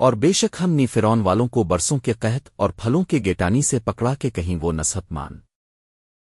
اور بے شک ہم نی فرون والوں کو برسوں کے قحط اور پھلوں کے گیٹانی سے پکڑا کے کہیں وہ نصحت مان۔